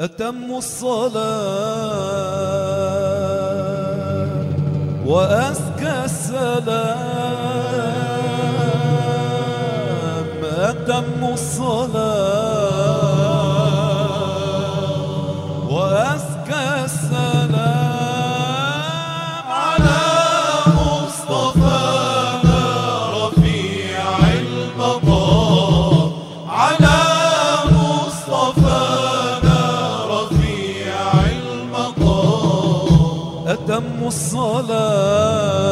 أتم الصلاة وأزكى السلام. أتم الصلاة الصلاة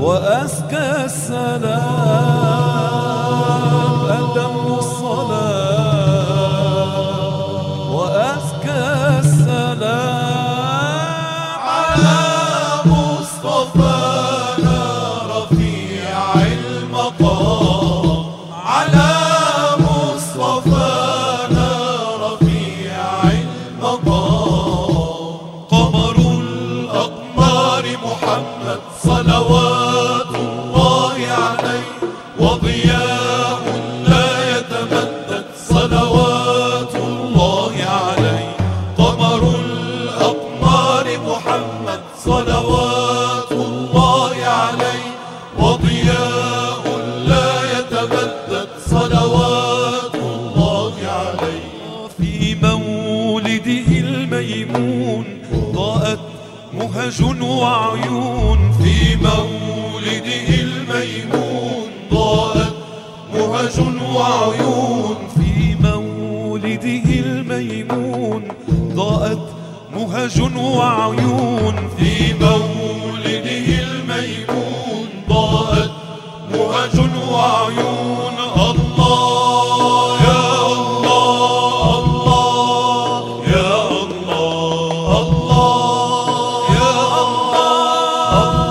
وأزكى السلام أتم الصلاة وأزكى السلام. صلوات الله عليه. قمر الأقمار محمد صلوات الله عليه. وضياء لا يتمدد صلوات الله عليه. في مولده الميمون ضاءت مهج وعيون. في مولده الميمون ضاءت مهج وعيون. في الميمون ضاءت مهج وعيون في مولده الميمون ضاءت مهج وعيون الله يا الله الله يا الله الله يا الله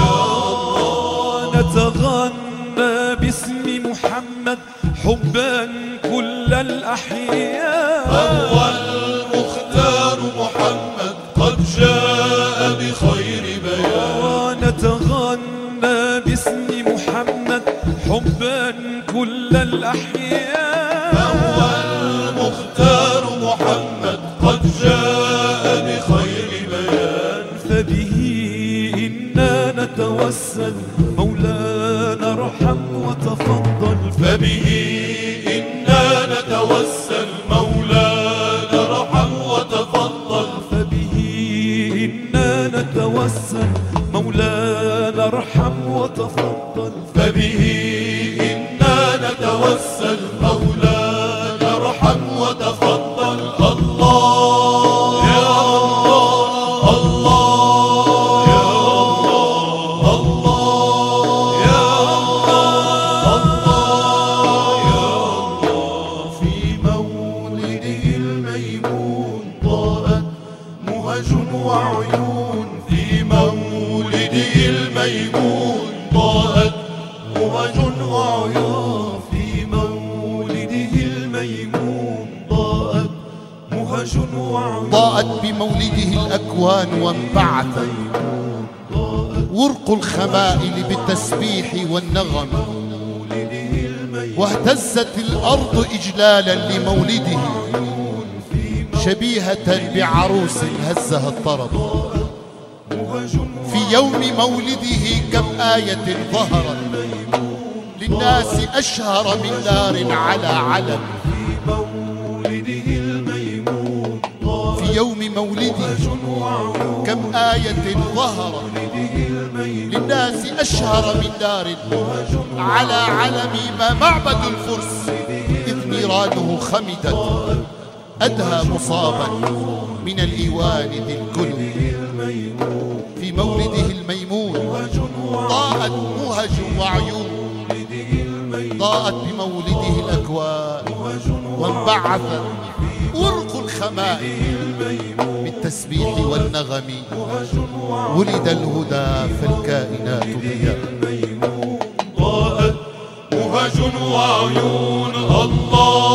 يا الله نتغنى باسم محمد حبا كل الأحياء. هو المختار محمد قد جاء بخير بيان. نتغنى باسم محمد حبا كل الأحياء. هو المختار محمد قد جاء بخير بيان. فبه إنا نتوسل مولانا ارحم وتفضل. فبه مولانا الميمون ضاءت مهج وعيون في مولده الميمون ضاءت مهج وعيون ضاءت بمولده الأكوان وانبعثت ورق الخمائل بالتسبيح والنغم. واهتزت الأرض إجلالا لمولده. شبيهة بعروس هزها الطرب. يوم مولده كم آية ظهرت للناس أشهر من نار على علم. في يوم مولده كم آية ظهرت للناس أشهر من نار على علم. ما معبد الفرس إذ نيرانه خمدت أدهى مصابا من الإيوان ذي الكل. ضاءت بمولده الأكوان وانبعثت ورق الخمائل بالتسبيح والنغم. ولد الهدى فالكائنات ضياء. ضاءت مهج وعيون الله.